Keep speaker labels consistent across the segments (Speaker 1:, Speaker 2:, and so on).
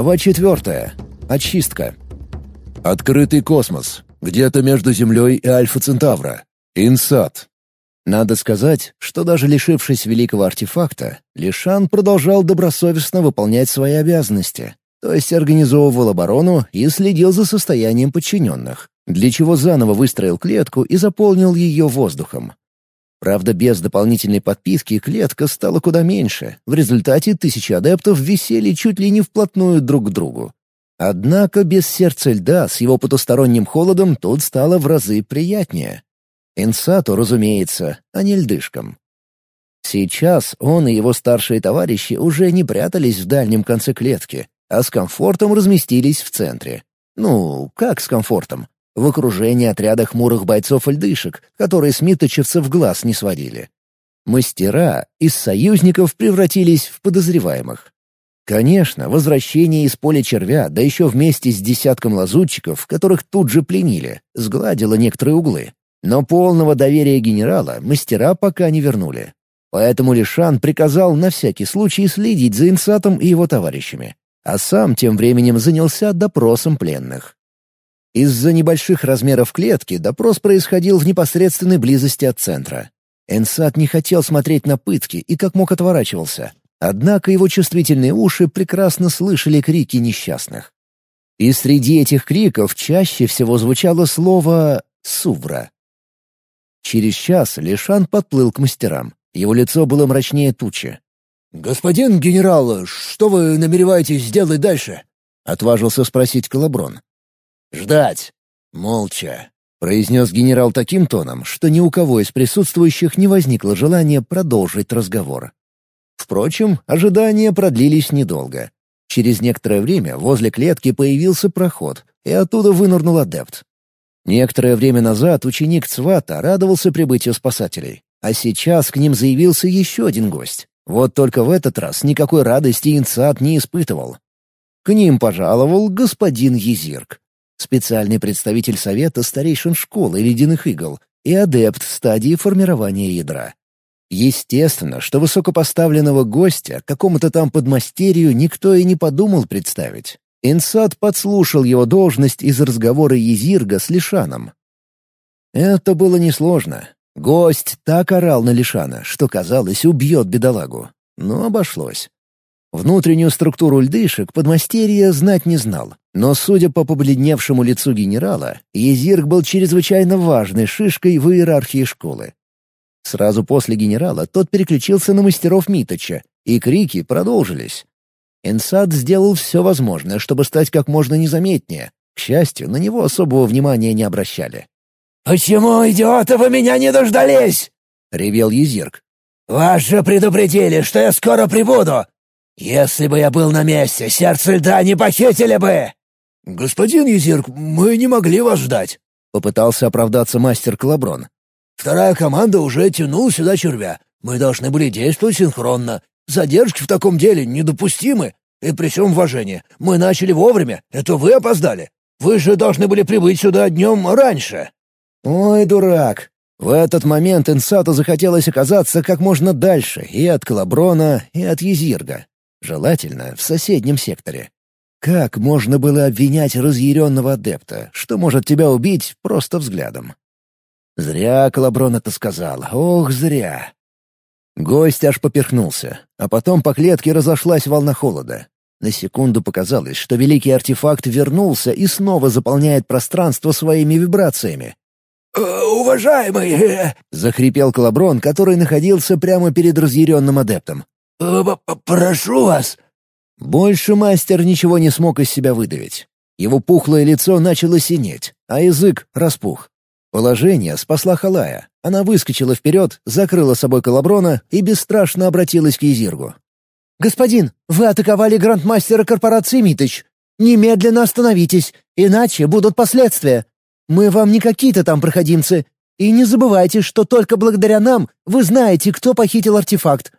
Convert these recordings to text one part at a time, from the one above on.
Speaker 1: Глава четвертая. Очистка. Открытый космос. Где-то между Землей и Альфа-Центавра. Инсат. Надо сказать, что даже лишившись великого артефакта, Лишан продолжал добросовестно выполнять свои обязанности, то есть организовывал оборону и следил за состоянием подчиненных, для чего заново выстроил клетку и заполнил ее воздухом. Правда, без дополнительной подпитки клетка стала куда меньше. В результате тысячи адептов висели чуть ли не вплотную друг к другу. Однако без сердца льда с его потусторонним холодом тут стало в разы приятнее. Инсату, разумеется, а не льдышкам. Сейчас он и его старшие товарищи уже не прятались в дальнем конце клетки, а с комфортом разместились в центре. Ну, как с комфортом? В окружении отряда хмурых бойцов-льдышек, которые смиточевцев глаз не сводили. Мастера из союзников превратились в подозреваемых. Конечно, возвращение из поля червя, да еще вместе с десятком лазутчиков, которых тут же пленили, сгладило некоторые углы. Но полного доверия генерала мастера пока не вернули. Поэтому Лишан приказал на всякий случай следить за Инсатом и его товарищами, а сам тем временем занялся допросом пленных. Из-за небольших размеров клетки допрос происходил в непосредственной близости от центра. Энсат не хотел смотреть на пытки и как мог отворачивался. Однако его чувствительные уши прекрасно слышали крики несчастных. И среди этих криков чаще всего звучало слово «сувра». Через час Лишан подплыл к мастерам. Его лицо было мрачнее тучи.
Speaker 2: «Господин генерал, что вы намереваетесь сделать дальше?» — отважился спросить Колоброн.
Speaker 1: «Ждать! Молча!» — произнес генерал таким тоном, что ни у кого из присутствующих не возникло желания продолжить разговор. Впрочем, ожидания продлились недолго. Через некоторое время возле клетки появился проход, и оттуда вынырнул адепт. Некоторое время назад ученик Цвата радовался прибытию спасателей, а сейчас к ним заявился еще один гость. Вот только в этот раз никакой радости Инцат не испытывал. К ним пожаловал господин Езирк, специальный представитель Совета старейшин школы ледяных игл и адепт стадии формирования ядра. Естественно, что высокопоставленного гостя какому-то там подмастерью никто и не подумал представить. Инсад подслушал его должность из разговора Езирга с Лишаном. Это было несложно. Гость так орал на Лишана, что, казалось, убьет бедолагу. Но обошлось. Внутреннюю структуру льдышек подмастерье знать не знал, но, судя по побледневшему лицу генерала, Езирк был чрезвычайно важной шишкой в иерархии школы. Сразу после генерала тот переключился на мастеров Миточа, и крики продолжились. Энсад сделал все возможное, чтобы стать как можно незаметнее. К счастью, на него особого внимания не обращали.
Speaker 2: «Почему, идиоты, вы меня не дождались?» — ревел Езирк. «Вас же предупредили, что я скоро прибуду! «Если бы я был на месте, сердце льда не похитили бы!»
Speaker 3: «Господин Езирк, мы не могли вас ждать», — попытался оправдаться мастер Колоброн. «Вторая команда уже тянула сюда червя. Мы должны были действовать синхронно. Задержки в таком деле недопустимы. И при всем уважении, мы начали вовремя, это вы опоздали. Вы же должны были прибыть сюда днем раньше».
Speaker 1: «Ой, дурак!» В этот момент Инсату захотелось оказаться как можно дальше и от Колоброна, и от Езирга. Желательно в соседнем секторе. Как можно было обвинять разъяренного адепта, что может тебя убить просто взглядом? Зря Колоброн это сказал, ох, зря. Гость аж поперхнулся, а потом по клетке разошлась волна холода. На секунду показалось, что великий артефакт вернулся и снова заполняет пространство своими вибрациями.
Speaker 2: «Э, «Уважаемый!» э, —
Speaker 1: захрипел Колоброн, который находился прямо перед разъяренным адептом.
Speaker 2: Э, «Прошу вас!»
Speaker 1: Больше мастер ничего не смог из себя выдавить. Его пухлое лицо начало синеть, а язык распух. Положение спасла Халая. Она выскочила вперед, закрыла собой колоброна и бесстрашно обратилась к Езиргу.
Speaker 4: «Господин, вы атаковали грандмастера корпорации Митыч. Немедленно остановитесь, иначе будут последствия. Мы вам не какие-то там проходимцы. И не забывайте, что только благодаря нам вы знаете, кто похитил артефакт.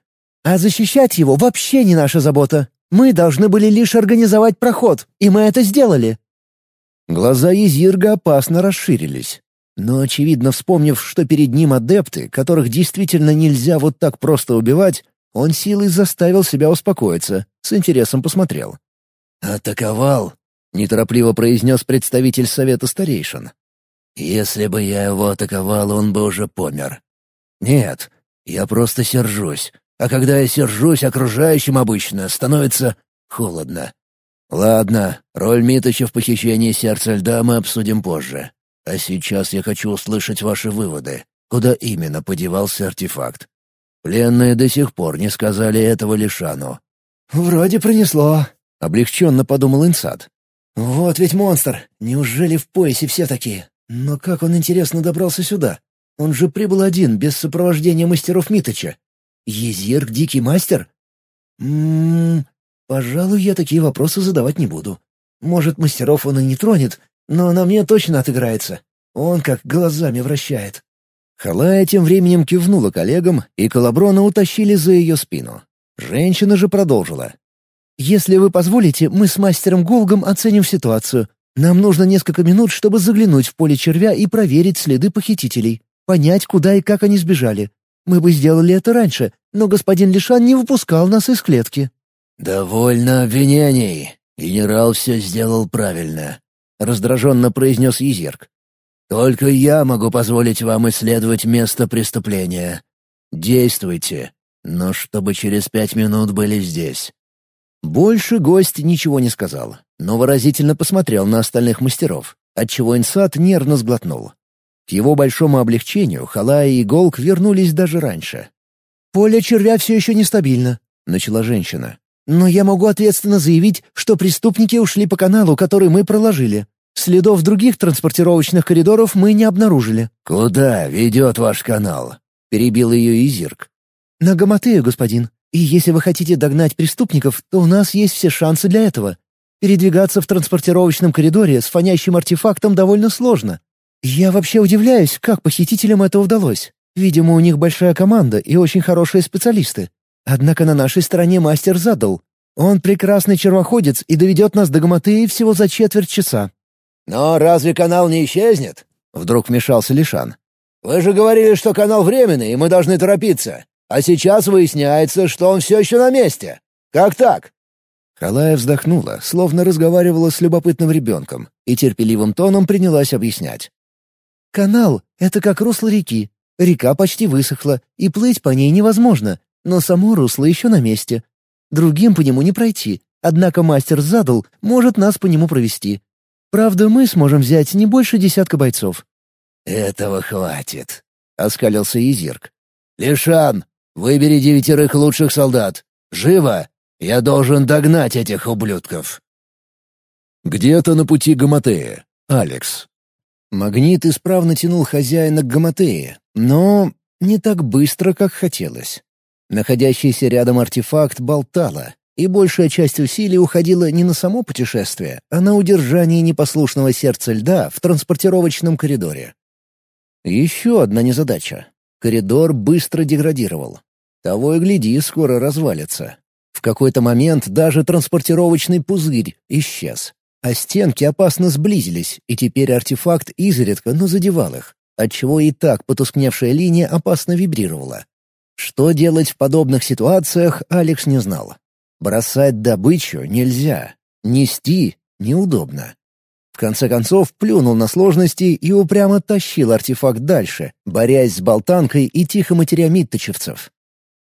Speaker 4: А защищать его вообще не наша забота. Мы должны были лишь организовать проход, и мы это сделали».
Speaker 1: Глаза Езирга опасно расширились. Но, очевидно, вспомнив, что перед ним адепты, которых действительно нельзя вот так просто убивать, он силой заставил себя успокоиться, с интересом посмотрел.
Speaker 3: «Атаковал?»
Speaker 1: — неторопливо произнес представитель Совета Старейшин.
Speaker 3: «Если бы я его атаковал, он бы уже помер. Нет, я просто сержусь, а когда я сержусь, окружающим обычно становится холодно. Ладно, роль Миточа в похищении сердца льда мы обсудим позже. А сейчас я хочу услышать ваши выводы. Куда именно подевался артефакт? Пленные до сих пор не сказали этого Лишану.
Speaker 4: «Вроде принесло», — облегченно подумал Инсад. «Вот ведь монстр! Неужели в поясе все такие? Но как он, интересно, добрался сюда? Он же прибыл один, без сопровождения мастеров Миточа. Езирк — дикий мастер? Ммм, пожалуй, я такие вопросы задавать не буду. Может, мастеров он и не тронет, но на мне точно отыграется. Он как глазами вращает.
Speaker 1: Халая тем временем кивнула коллегам, и Колоброна утащили за ее спину. Женщина же продолжила.
Speaker 4: «Если вы позволите, мы с мастером Голгом оценим ситуацию. Нам нужно несколько минут, чтобы заглянуть в поле червя и проверить следы похитителей, понять, куда и как они сбежали. Мы бы сделали это раньше, но господин Лишан не выпускал нас из клетки».
Speaker 3: «Довольно обвинений. Генерал все сделал правильно», — раздраженно произнес Езерк. «Только я могу позволить вам исследовать место преступления. Действуйте, но чтобы через пять минут были здесь».
Speaker 1: Больше гость ничего не сказал, но выразительно посмотрел на остальных мастеров, отчего Инсат нервно сглотнул. К его большому облегчению Халай и Голк вернулись даже раньше.
Speaker 4: «Поле червя все еще нестабильно», — начала женщина. «Но я могу ответственно заявить, что преступники ушли по каналу, который мы проложили. Следов других транспортировочных коридоров мы не обнаружили».
Speaker 3: «Куда ведет ваш канал?» — перебил ее Изирк.
Speaker 4: «На Гаматею, господин. И если вы хотите догнать преступников, то у нас есть все шансы для этого. Передвигаться в транспортировочном коридоре с фонящим артефактом довольно сложно. Я вообще удивляюсь, как похитителям это удалось. Видимо, у них большая команда и очень хорошие специалисты. Однако на нашей стороне мастер задал. Он прекрасный червоходец и доведет нас до Гаматеи всего за четверть часа.
Speaker 2: «Но разве канал не исчезнет?» — вдруг вмешался Лишан. «Вы же говорили, что канал временный, и мы должны торопиться. А сейчас выясняется, что он все еще на месте. Как так?»
Speaker 1: Халая вздохнула, словно разговаривала с любопытным ребенком, и терпеливым тоном принялась объяснять.
Speaker 4: «Канал — это как русло реки. Река почти высохла, и плыть по ней невозможно, но само русло еще на месте. Другим по нему не пройти, однако мастер задал, может нас по нему провести. Правда, мы сможем взять не больше десятка бойцов».
Speaker 3: «Этого хватит», — оскалился Изирк. «Лишан, выбери девятерых лучших солдат. Живо! Я должен догнать этих ублюдков».
Speaker 1: Где-то на пути Гаматея. Алекс. Магнит исправно тянул хозяина к Гаматее, но не так быстро, как хотелось. Находящийся рядом артефакт болтало, и большая часть усилий уходила не на само путешествие, а на удержание непослушного сердца льда в транспортировочном коридоре. Еще одна незадача. Коридор быстро деградировал. Того и гляди, скоро развалится. В какой-то момент даже транспортировочный пузырь исчез. А стенки опасно сблизились, и теперь артефакт изредка, но задевал их, отчего и так потускневшая линия опасно вибрировала. Что делать в подобных ситуациях, Алекс не знал. Бросать добычу нельзя. Нести неудобно. В конце концов, плюнул на сложности и упрямо тащил артефакт дальше, борясь с болтанкой и тихо матеря митточевцев.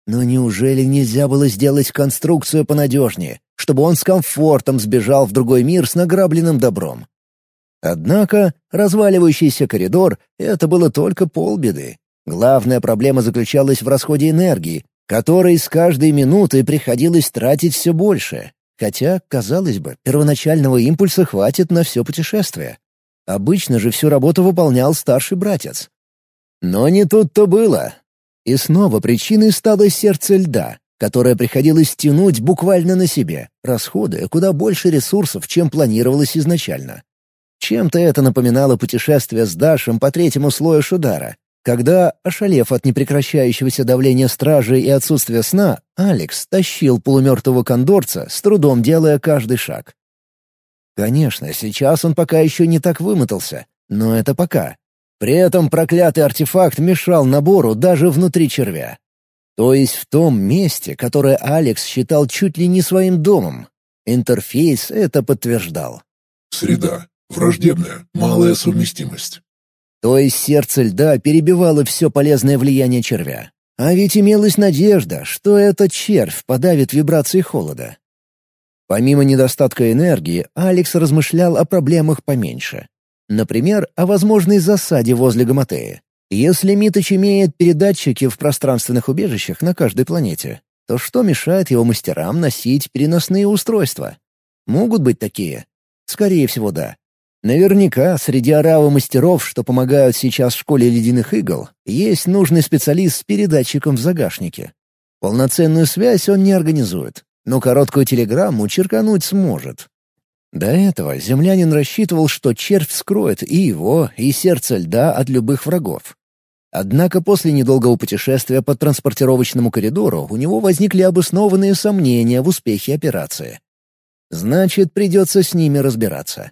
Speaker 1: Но неужели нельзя было сделать конструкцию понадежнее, чтобы он с комфортом сбежал в другой мир с награбленным добром? Однако разваливающийся коридор — это было только полбеды. Главная проблема заключалась в расходе энергии, которой с каждой минутой приходилось тратить все больше. Хотя, казалось бы, первоначального импульса хватит на все путешествие. Обычно же всю работу выполнял старший братец. Но не тут-то было. И снова причиной стало сердце льда, которое приходилось тянуть буквально на себе, расходуя куда больше ресурсов, чем планировалось изначально. Чем-то это напоминало путешествие с Дашем по третьему слою Шудара, когда, ошалев от непрекращающегося давления стражей и отсутствия сна, Алекс тащил полумертвого кондорца, с трудом делая каждый шаг. Конечно, сейчас он пока еще не так вымотался, но это пока. При этом проклятый артефакт мешал набору даже внутри червя. То есть в том месте, которое Алекс считал чуть ли не своим домом. Интерфейс это подтверждал.
Speaker 5: Среда. Враждебная. Малая совместимость.
Speaker 1: То есть сердце льда перебивало все полезное влияние червя. А ведь имелась надежда, что этот червь подавит вибрации холода. Помимо недостатка энергии, Алекс размышлял о проблемах поменьше. Например, о возможной засаде возле Гаматеи. Если Миточ имеет передатчики в пространственных убежищах на каждой планете, то что мешает его мастерам носить переносные устройства? Могут быть такие? Скорее всего, да. Наверняка среди оравы мастеров, что помогают сейчас в школе ледяных игл, есть нужный специалист с передатчиком в загашнике. Полноценную связь он не организует, но короткую телеграмму черкануть сможет. До этого землянин рассчитывал, что червь скроет и его, и сердце льда от любых врагов. Однако после недолгого путешествия по транспортировочному коридору у него возникли обоснованные сомнения в успехе операции. Значит, придется с ними разбираться.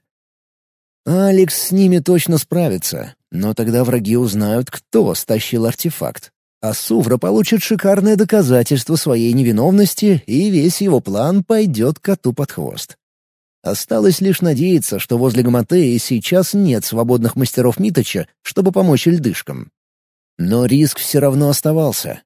Speaker 1: Алекс с ними точно справится, но тогда враги узнают, кто стащил артефакт. А Сувра получит шикарное доказательство своей невиновности, и весь его план пойдет коту под хвост. Осталось лишь надеяться, что возле Гаматеи сейчас нет свободных мастеров Миточа, чтобы помочь льдышкам. Но риск все равно оставался.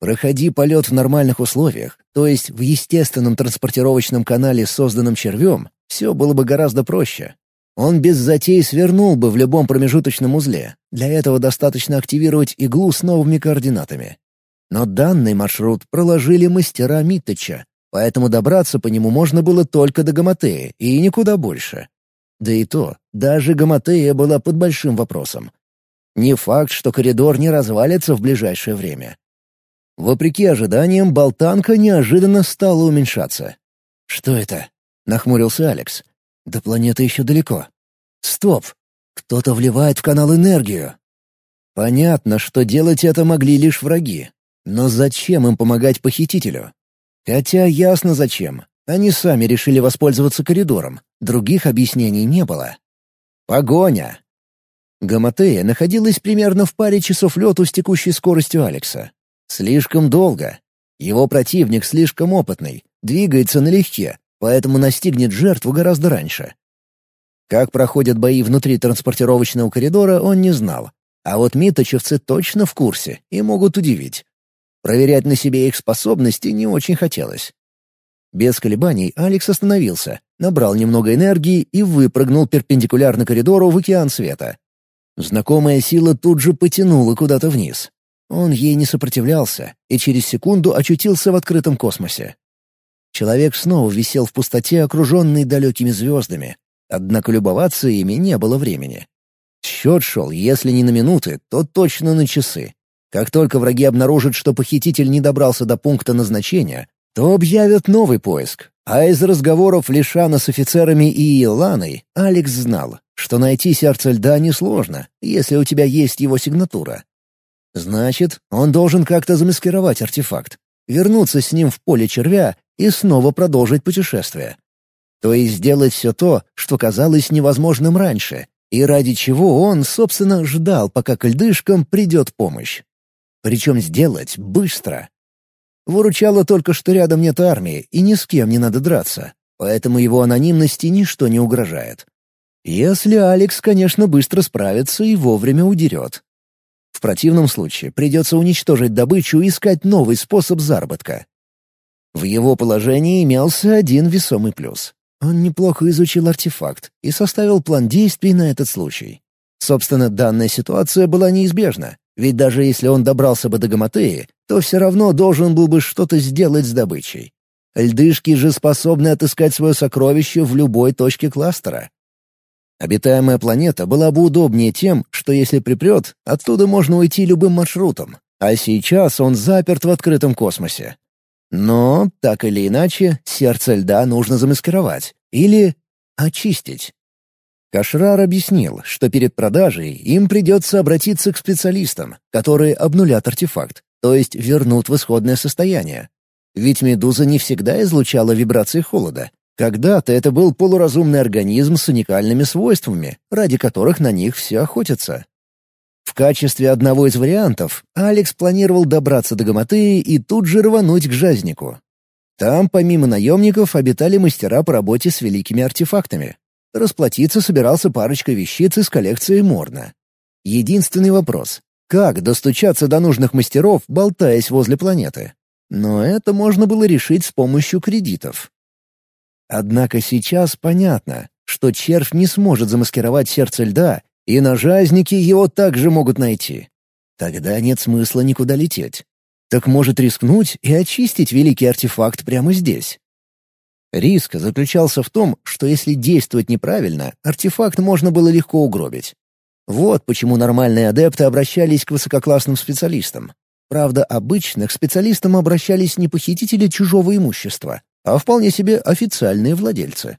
Speaker 1: Проходи полет в нормальных условиях, то есть в естественном транспортировочном канале, созданном червем, все было бы гораздо проще. Он без затей свернул бы в любом промежуточном узле. Для этого достаточно активировать иглу с новыми координатами. Но данный маршрут проложили мастера Миттыча, поэтому добраться по нему можно было только до Гаматеи и никуда больше. Да и то, даже Гаматея была под большим вопросом. Не факт, что коридор не развалится в ближайшее время. Вопреки ожиданиям, болтанка неожиданно стала уменьшаться. «Что это?» — нахмурился Алекс. «До планеты еще далеко. Стоп! Кто-то вливает в канал энергию». Понятно, что делать это могли лишь враги. Но зачем им помогать похитителю? Хотя ясно зачем. Они сами решили воспользоваться коридором. Других объяснений не было. Погоня! Гаматея находилась примерно в паре часов лету с текущей скоростью Алекса. Слишком долго. Его противник слишком опытный, двигается налегке, поэтому настигнет жертву гораздо раньше. Как проходят бои внутри транспортировочного коридора, он не знал. А вот миточевцы точно в курсе и могут удивить. Проверять на себе их способности не очень хотелось. Без колебаний Алекс остановился, набрал немного энергии и выпрыгнул перпендикулярно коридору в океан света. Знакомая сила тут же потянула куда-то вниз. Он ей не сопротивлялся и через секунду очутился в открытом космосе. Человек снова висел в пустоте, окруженный далекими звездами. Однако любоваться ими не было времени. Счет шел, если не на минуты, то точно на часы. Как только враги обнаружат, что похититель не добрался до пункта назначения, то объявят новый поиск. А из разговоров Лишана с офицерами и Иланой Алекс знал, что найти сердце льда несложно, если у тебя есть его сигнатура. Значит, он должен как-то замаскировать артефакт, вернуться с ним в поле червя и снова продолжить путешествие. То есть сделать все то, что казалось невозможным раньше, и ради чего он, собственно, ждал, пока к льдышкам придет помощь. Причем сделать быстро. Выручало только, что рядом нет армии, и ни с кем не надо драться, поэтому его анонимности ничто не угрожает. Если Алекс, конечно, быстро справится и вовремя удерет. В противном случае придется уничтожить добычу и искать новый способ заработка. В его положении имелся один весомый плюс. Он неплохо изучил артефакт и составил план действий на этот случай. Собственно, данная ситуация была неизбежна, ведь даже если он добрался бы до Гаматеи, то все равно должен был бы что-то сделать с добычей. Льдышки же способны отыскать свое сокровище в любой точке кластера. Обитаемая планета была бы удобнее тем, что если припрет, оттуда можно уйти любым маршрутом, а сейчас он заперт в открытом космосе. Но, так или иначе, сердце льда нужно замаскировать или очистить. Кашрар объяснил, что перед продажей им придется обратиться к специалистам, которые обнулят артефакт, то есть вернут в исходное состояние. Ведь медуза не всегда излучала вибрации холода, когда-то это был полуразумный организм с уникальными свойствами, ради которых на них все охотятся. В качестве одного из вариантов Алекс планировал добраться до Гаматеи и тут же рвануть к Жазнику. Там, помимо наемников, обитали мастера по работе с великими артефактами. Расплатиться собирался парочкой вещиц из коллекции Морна. Единственный вопрос — как достучаться до нужных мастеров, болтаясь возле планеты? Но это можно было решить с помощью кредитов. Однако сейчас понятно, что червь не сможет замаскировать сердце льда, и ножазники его также могут найти. Тогда нет смысла никуда лететь. Так может рискнуть и очистить великий артефакт прямо здесь. Риск заключался в том, что если действовать неправильно, артефакт можно было легко угробить. Вот почему нормальные адепты обращались к высококлассным специалистам. Правда, обычно к специалистам обращались не похитители чужого имущества, а вполне себе официальные владельцы.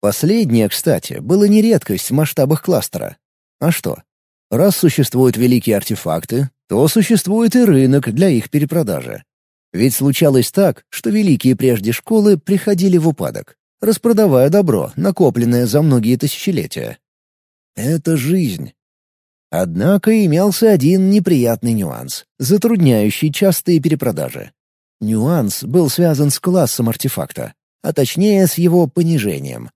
Speaker 1: Последнее, кстати, было не редкость в масштабах кластера. А что? Раз существуют великие артефакты, то существует и рынок для их перепродажи. Ведь случалось так, что великие прежде школы приходили в упадок, распродавая добро, накопленное за многие тысячелетия. Это жизнь. Однако имелся один неприятный нюанс, затрудняющий частые перепродажи. Нюанс был связан с классом артефакта, а точнее с его понижением.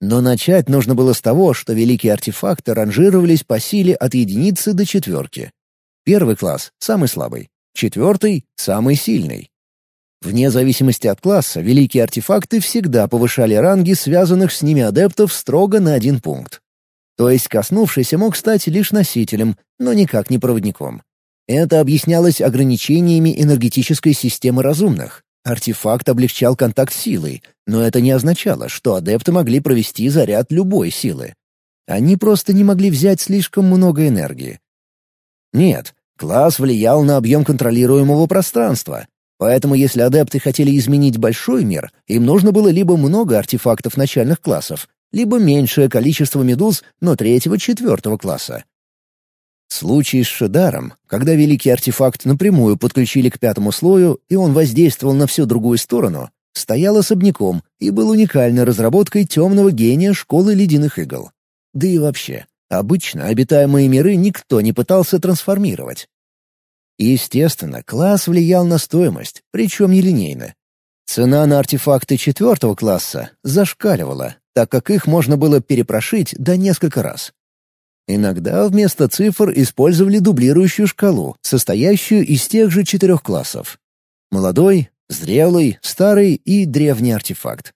Speaker 1: Но начать нужно было с того, что великие артефакты ранжировались по силе от единицы до четверки. Первый класс — самый слабый, четвертый — самый сильный. Вне зависимости от класса, великие артефакты всегда повышали ранги связанных с ними адептов строго на один пункт. То есть коснувшийся мог стать лишь носителем, но никак не проводником. Это объяснялось ограничениями энергетической системы разумных. Артефакт облегчал контакт силой, но это не означало, что адепты могли провести заряд любой силы. Они просто не могли взять слишком много энергии. Нет, класс влиял на объем контролируемого пространства, поэтому если адепты хотели изменить большой мир, им нужно было либо много артефактов начальных классов, либо меньшее количество медуз, но третьего-четвертого класса. Случай с Шедаром, когда великий артефакт напрямую подключили к пятому слою, и он воздействовал на всю другую сторону, стоял особняком и был уникальной разработкой темного гения школы ледяных игл. Да и вообще, обычно обитаемые миры никто не пытался трансформировать. Естественно, класс влиял на стоимость, причем нелинейно. Цена на артефакты четвертого класса зашкаливала, так как их можно было перепрошить до несколько раз. Иногда вместо цифр использовали дублирующую шкалу, состоящую из тех же четырех классов. Молодой, зрелый, старый и древний артефакт.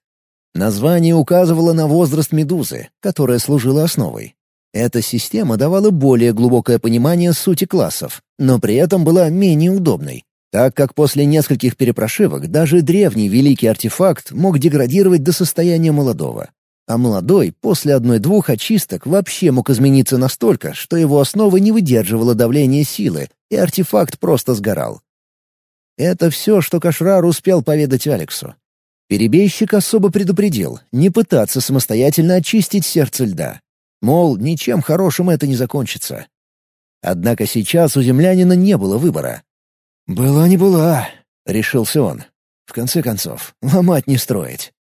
Speaker 1: Название указывало на возраст медузы, которая служила основой. Эта система давала более глубокое понимание сути классов, но при этом была менее удобной, так как после нескольких перепрошивок даже древний великий артефакт мог деградировать до состояния молодого а молодой после одной-двух очисток вообще мог измениться настолько, что его основа не выдерживала давления силы, и артефакт просто сгорал. Это все, что Кашрар успел поведать Алексу. Перебежчик особо предупредил не пытаться самостоятельно очистить сердце льда. Мол, ничем хорошим это не закончится. Однако сейчас у землянина не было выбора. «Была не была», — решился он. «В конце концов, ломать не строить».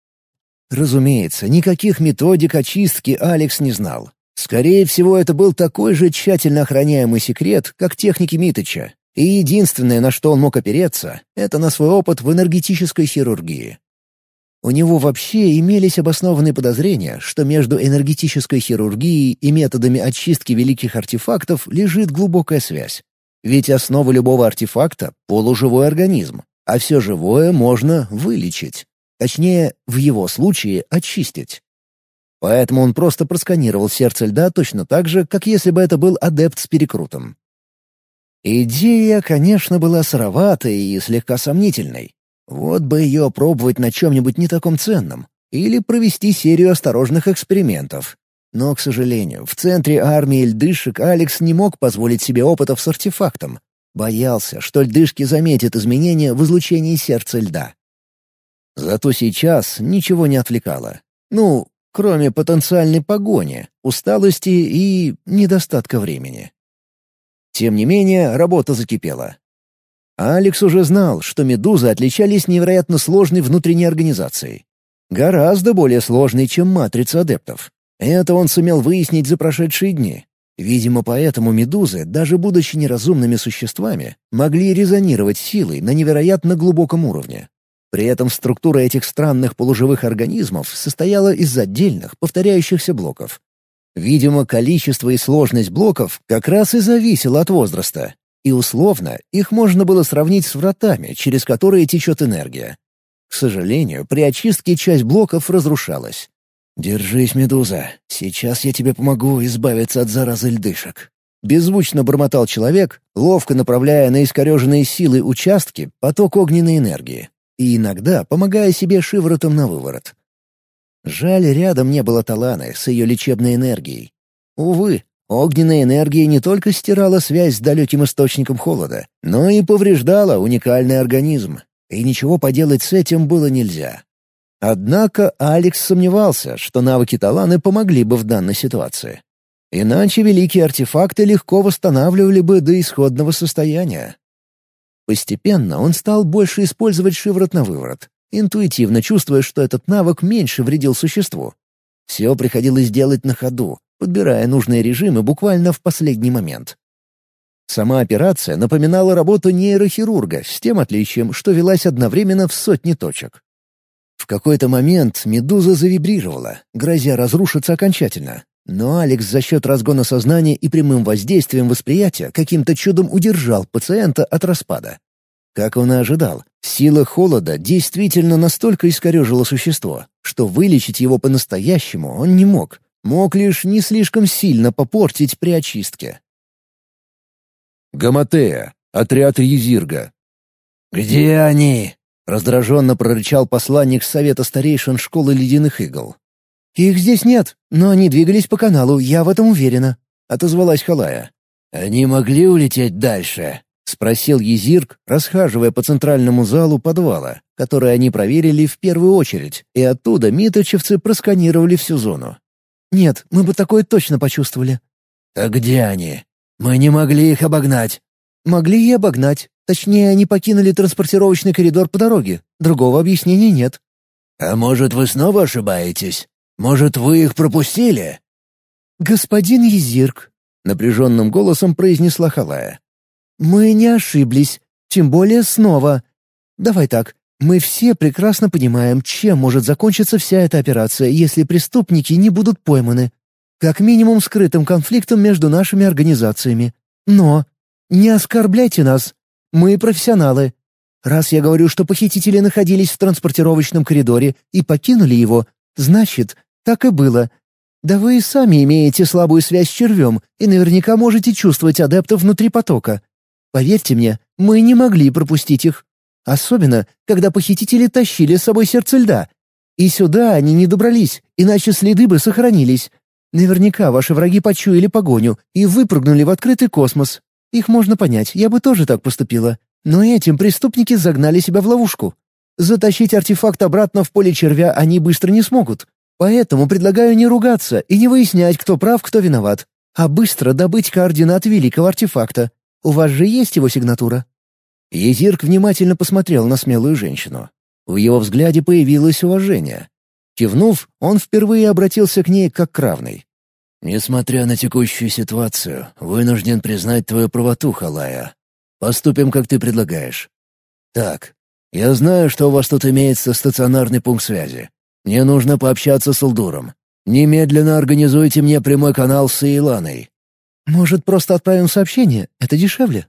Speaker 1: Разумеется, никаких методик очистки Алекс не знал. Скорее всего, это был такой же тщательно охраняемый секрет, как техники Митыча. И единственное, на что он мог опереться, это на свой опыт в энергетической хирургии. У него вообще имелись обоснованные подозрения, что между энергетической хирургией и методами очистки великих артефактов лежит глубокая связь. Ведь основа любого артефакта — полуживой организм, а все живое можно вылечить. Точнее, в его случае очистить. Поэтому он просто просканировал сердце льда точно так же, как если бы это был адепт с перекрутом. Идея, конечно, была сыроватой и слегка сомнительной. Вот бы ее пробовать на чем-нибудь не таком ценном. Или провести серию осторожных экспериментов. Но, к сожалению, в центре армии льдышек Алекс не мог позволить себе опытов с артефактом. Боялся, что льдышки заметят изменения в излучении сердца льда. Зато сейчас ничего не отвлекало. Ну, кроме потенциальной погони, усталости и недостатка времени. Тем не менее, работа закипела. Алекс уже знал, что «Медузы» отличались невероятно сложной внутренней организацией. Гораздо более сложной, чем «Матрица адептов». Это он сумел выяснить за прошедшие дни. Видимо, поэтому «Медузы», даже будучи неразумными существами, могли резонировать силой на невероятно глубоком уровне. При этом структура этих странных полуживых организмов состояла из отдельных, повторяющихся блоков. Видимо, количество и сложность блоков как раз и зависело от возраста. И условно их можно было сравнить с вратами, через которые течет энергия. К сожалению, при очистке часть блоков разрушалась. «Держись, Медуза, сейчас я тебе помогу избавиться от заразы льдышек». Беззвучно бормотал человек, ловко направляя на искореженные силы участки поток огненной энергии и иногда помогая себе шиворотом на выворот. Жаль, рядом не было Таланы с ее лечебной энергией. Увы, огненная энергия не только стирала связь с далеким источником холода, но и повреждала уникальный организм, и ничего поделать с этим было нельзя. Однако Алекс сомневался, что навыки Таланы помогли бы в данной ситуации. Иначе великие артефакты легко восстанавливали бы до исходного состояния. Постепенно он стал больше использовать шиворот на выворот, интуитивно чувствуя, что этот навык меньше вредил существу. Все приходилось делать на ходу, подбирая нужные режимы буквально в последний момент. Сама операция напоминала работу нейрохирурга с тем отличием, что велась одновременно в сотни точек. В какой-то момент медуза завибрировала, грозя разрушиться окончательно. Но Алекс за счет разгона сознания и прямым воздействием восприятия каким-то чудом удержал пациента от распада. Как он и ожидал, сила холода действительно настолько искорежила существо, что вылечить его по-настоящему он не мог, мог лишь не слишком сильно попортить при очистке. Гаматея, отряд Езирга.
Speaker 2: «Где они?»
Speaker 1: — раздраженно прорычал посланник Совета старейшин Школы Ледяных Игл.
Speaker 4: «Их здесь нет, но они двигались по каналу, я в этом уверена», — отозвалась Халая.
Speaker 2: «Они могли улететь дальше?»
Speaker 1: — спросил Езирк, расхаживая по центральному залу подвала, который они проверили в первую очередь, и оттуда миточевцы просканировали всю зону.
Speaker 4: «Нет, мы бы такое точно почувствовали».
Speaker 2: «Так где они? Мы не могли их обогнать».
Speaker 4: «Могли и обогнать. Точнее, они покинули транспортировочный коридор по дороге. Другого объяснения нет».
Speaker 2: «А может, вы снова ошибаетесь? Может, вы их пропустили?»
Speaker 4: «Господин Езирк», — напряженным голосом произнесла Халая. «Мы не ошиблись, тем более снова. Давай так, мы все прекрасно понимаем, чем может закончиться вся эта операция, если преступники не будут пойманы. Как минимум скрытым конфликтом между нашими организациями. Но не оскорбляйте нас. Мы профессионалы. Раз я говорю, что похитители находились в транспортировочном коридоре и покинули его, значит, так и было. Да вы и сами имеете слабую связь с червем и наверняка можете чувствовать адептов внутри потока. Поверьте мне, мы не могли пропустить их. Особенно, когда похитители тащили с собой сердце льда. И сюда они не добрались, иначе следы бы сохранились. Наверняка ваши враги почуяли погоню и выпрыгнули в открытый космос. Их можно понять, я бы тоже так поступила. Но этим преступники загнали себя в ловушку. Затащить артефакт обратно в поле червя они быстро не смогут. Поэтому предлагаю не ругаться и не выяснять, кто прав, кто виноват, а быстро добыть координаты великого артефакта. У вас же есть его сигнатура?»
Speaker 1: Езирк внимательно посмотрел на смелую женщину. В его взгляде появилось уважение. Кивнув, он впервые обратился к ней как к равной. «Несмотря на текущую ситуацию, вынужден признать твою правоту, Халая. Поступим, как ты предлагаешь. Так, я знаю, что у вас тут имеется стационарный пункт связи. Мне нужно пообщаться с Улдуром. Немедленно организуйте мне прямой канал с Иланой.
Speaker 4: Может, просто отправим сообщение? Это дешевле.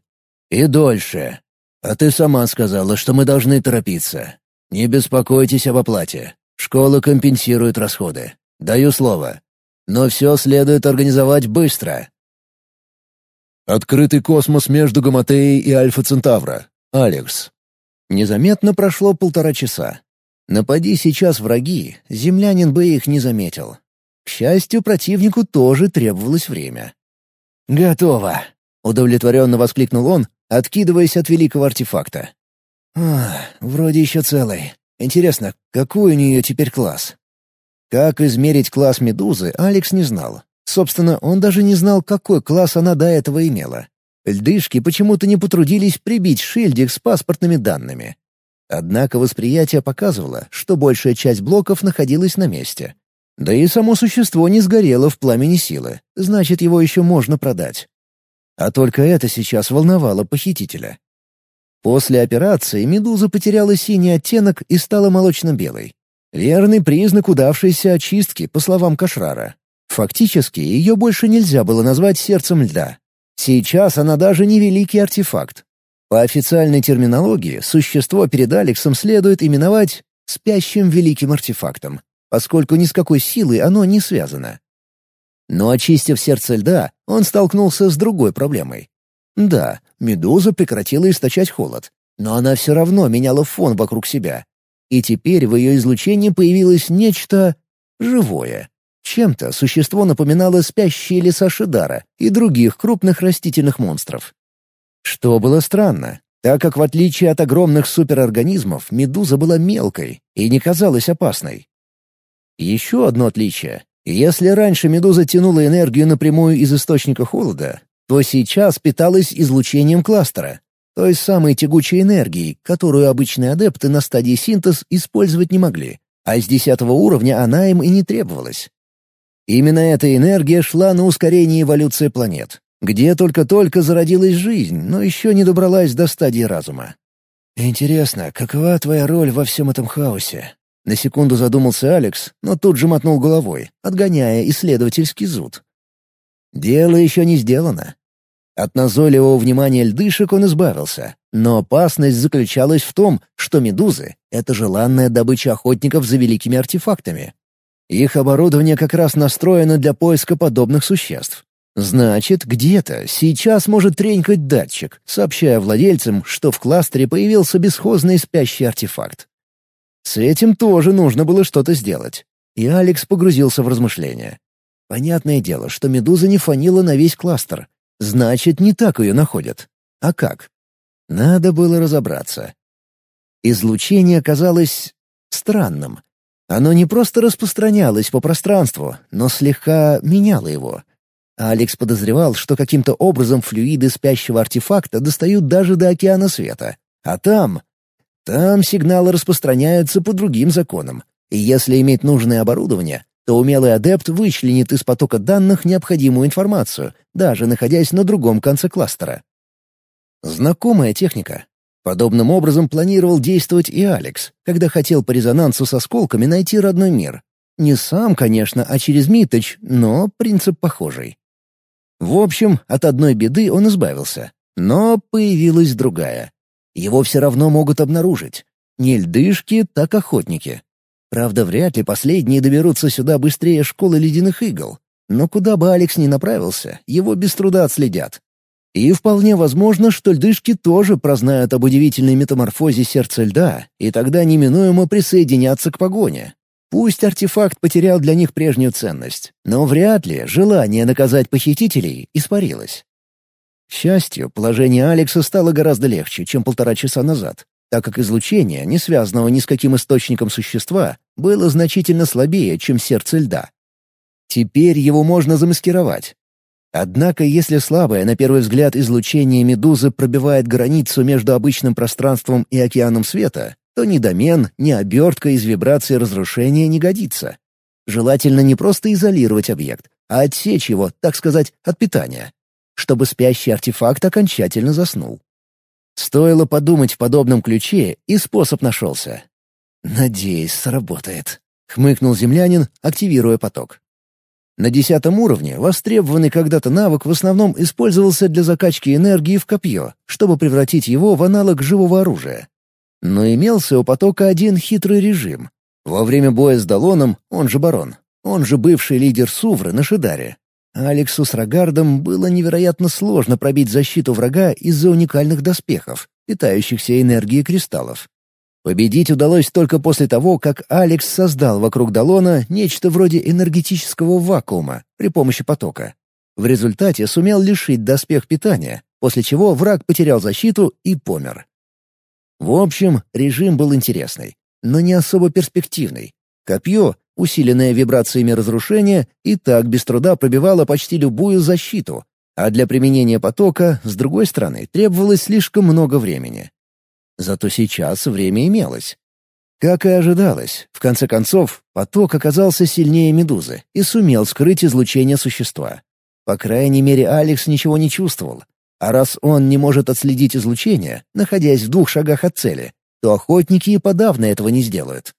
Speaker 1: И дольше. А ты сама сказала, что мы должны торопиться. Не беспокойтесь об оплате. Школа компенсирует расходы. Даю слово. Но все следует организовать быстро. Открытый космос между Гаматеей и Альфа-Центавра. Алекс. Незаметно прошло полтора часа. Напади сейчас враги, землянин бы их не заметил. К счастью, противнику тоже требовалось время.
Speaker 2: «Готово!» — удовлетворенно воскликнул он, откидываясь от великого артефакта.
Speaker 1: «А, вроде еще целый. Интересно, какой у нее теперь класс?» Как измерить класс медузы, Алекс не знал. Собственно, он даже не знал, какой класс она до этого имела. Льдышки почему-то не потрудились прибить шильдик с паспортными данными. Однако восприятие показывало, что большая часть блоков находилась на месте. Да и само существо не сгорело в пламени силы, значит, его еще можно продать. А только это сейчас волновало похитителя. После операции медуза потеряла синий оттенок и стала молочно-белой. Верный признак удавшейся очистки, по словам Кашрара. Фактически, ее больше нельзя было назвать сердцем льда. Сейчас она даже не великий артефакт. По официальной терминологии, существо перед Алексом следует именовать «спящим великим артефактом», поскольку ни с какой силой оно не связано. Но очистив сердце льда, он столкнулся с другой проблемой. Да, медуза прекратила источать холод, но она все равно меняла фон вокруг себя. И теперь в ее излучении появилось нечто живое. Чем-то существо напоминало спящие леса Шидара и других крупных растительных монстров. Что было странно, так как в отличие от огромных суперорганизмов, медуза была мелкой и не казалась опасной. Еще одно отличие если раньше медуза тянула энергию напрямую из источника холода, то сейчас питалась излучением кластера, той самой тягучей энергией, которую обычные адепты на стадии синтез использовать не могли, а с десятого уровня она им и не требовалась. Именно эта энергия шла на ускорение эволюции планет, где только-только зародилась жизнь, но еще не добралась до стадии разума. «Интересно, какова твоя роль во всем этом хаосе?» На секунду задумался Алекс, но тут же мотнул головой, отгоняя исследовательский зуд. Дело еще не сделано. От назойливого внимания льдышек он избавился, но опасность заключалась в том, что медузы — это желанная добыча охотников за великими артефактами. Их оборудование как раз настроено для поиска подобных существ. Значит, где-то сейчас может тренькать датчик, сообщая владельцам, что в кластере появился бесхозный спящий артефакт. С этим тоже нужно было что-то сделать. И Алекс погрузился в размышления. Понятное дело, что медуза не фанила на весь кластер. Значит, не так ее находят. А как? Надо было разобраться. Излучение оказалось странным. Оно не просто распространялось по пространству, но слегка меняло его. Алекс подозревал, что каким-то образом флюиды спящего артефакта достают даже до океана света. А там там сигналы распространяются по другим законам, и если иметь нужное оборудование, то умелый адепт вычленит из потока данных необходимую информацию, даже находясь на другом конце кластера. Знакомая техника. Подобным образом планировал действовать и Алекс, когда хотел по резонансу с осколками найти родной мир. Не сам, конечно, а через Миточ, но принцип похожий. В общем, от одной беды он избавился, но появилась другая. Его все равно могут обнаружить. Не льдышки, так охотники. Правда, вряд ли последние доберутся сюда быстрее школы ледяных игл. Но куда бы Алекс ни направился, его без труда отследят. И вполне возможно, что льдышки тоже прознают об удивительной метаморфозе сердца льда, и тогда неминуемо присоединятся к погоне. Пусть артефакт потерял для них прежнюю ценность, но вряд ли желание наказать похитителей испарилось. К счастью, положение Алекса стало гораздо легче, чем полтора часа назад, так как излучение, не связанного ни с каким источником существа, было значительно слабее, чем сердце льда. Теперь его можно замаскировать. Однако, если слабое, на первый взгляд, излучение медузы пробивает границу между обычным пространством и океаном света, то ни домен, ни обертка из вибрации разрушения не годится. Желательно не просто изолировать объект, а отсечь его, так сказать, от питания чтобы спящий артефакт окончательно заснул. Стоило подумать в подобном ключе, и способ нашелся. «Надеюсь, сработает», — хмыкнул землянин, активируя поток. На десятом уровне востребованный когда-то навык в основном использовался для закачки энергии в копье, чтобы превратить его в аналог живого оружия. Но имелся у потока один хитрый режим. Во время боя с Далоном, он же Барон, он же бывший лидер Сувры на Шидаре, Алексу с Рогардом было невероятно сложно пробить защиту врага из-за уникальных доспехов, питающихся энергией кристаллов. Победить удалось только после того, как Алекс создал вокруг Далона нечто вроде энергетического вакуума при помощи потока. В результате сумел лишить доспех питания, после чего враг потерял защиту и помер. В общем, режим был интересный, но не особо перспективный. Копье, усиленное вибрациями разрушения, и так без труда пробивало почти любую защиту, а для применения потока, с другой стороны, требовалось слишком много времени. Зато сейчас время имелось. Как и ожидалось, в конце концов, поток оказался сильнее медузы и сумел скрыть излучение существа. По крайней мере, Алекс ничего не чувствовал. А раз он не может отследить излучение, находясь в двух шагах от цели, то охотники и подавно этого не сделают.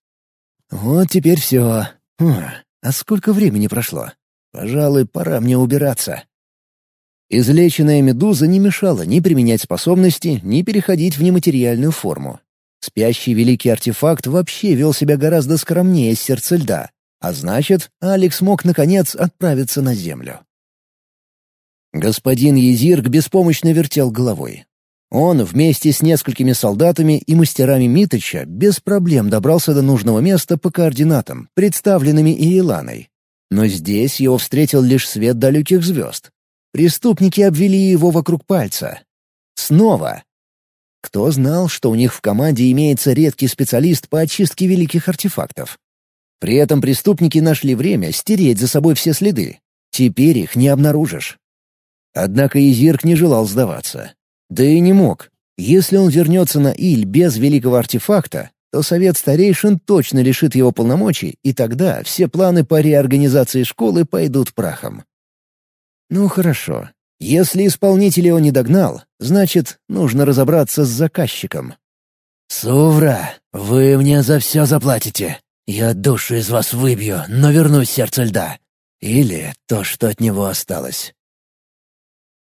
Speaker 1: Вот теперь все. Хм, а сколько времени прошло? Пожалуй, пора мне убираться. Излеченная медуза не мешала ни применять способности, ни переходить в нематериальную форму. Спящий великий артефакт вообще вел себя гораздо скромнее сердца льда, а значит, Алекс мог, наконец, отправиться на землю. Господин Езирк беспомощно вертел головой. Он вместе с несколькими солдатами и мастерами Митыча без проблем добрался до нужного места по координатам, представленными Иеланой. Но здесь его встретил лишь свет далеких звезд. Преступники обвели его вокруг пальца. Снова. Кто знал, что у них в команде имеется редкий специалист по очистке великих артефактов? При этом преступники нашли время стереть за собой все следы. Теперь их не обнаружишь. Однако Изирк не желал сдаваться. Да и не мог. Если он вернется на Иль без великого артефакта, то Совет Старейшин точно лишит его полномочий, и тогда все планы по реорганизации школы пойдут прахом. Ну хорошо. Если исполнителя он не догнал, значит, нужно разобраться с заказчиком.
Speaker 2: «Сувра, вы мне за все заплатите. Я душу из вас выбью, но верну сердце льда. Или то, что от него осталось.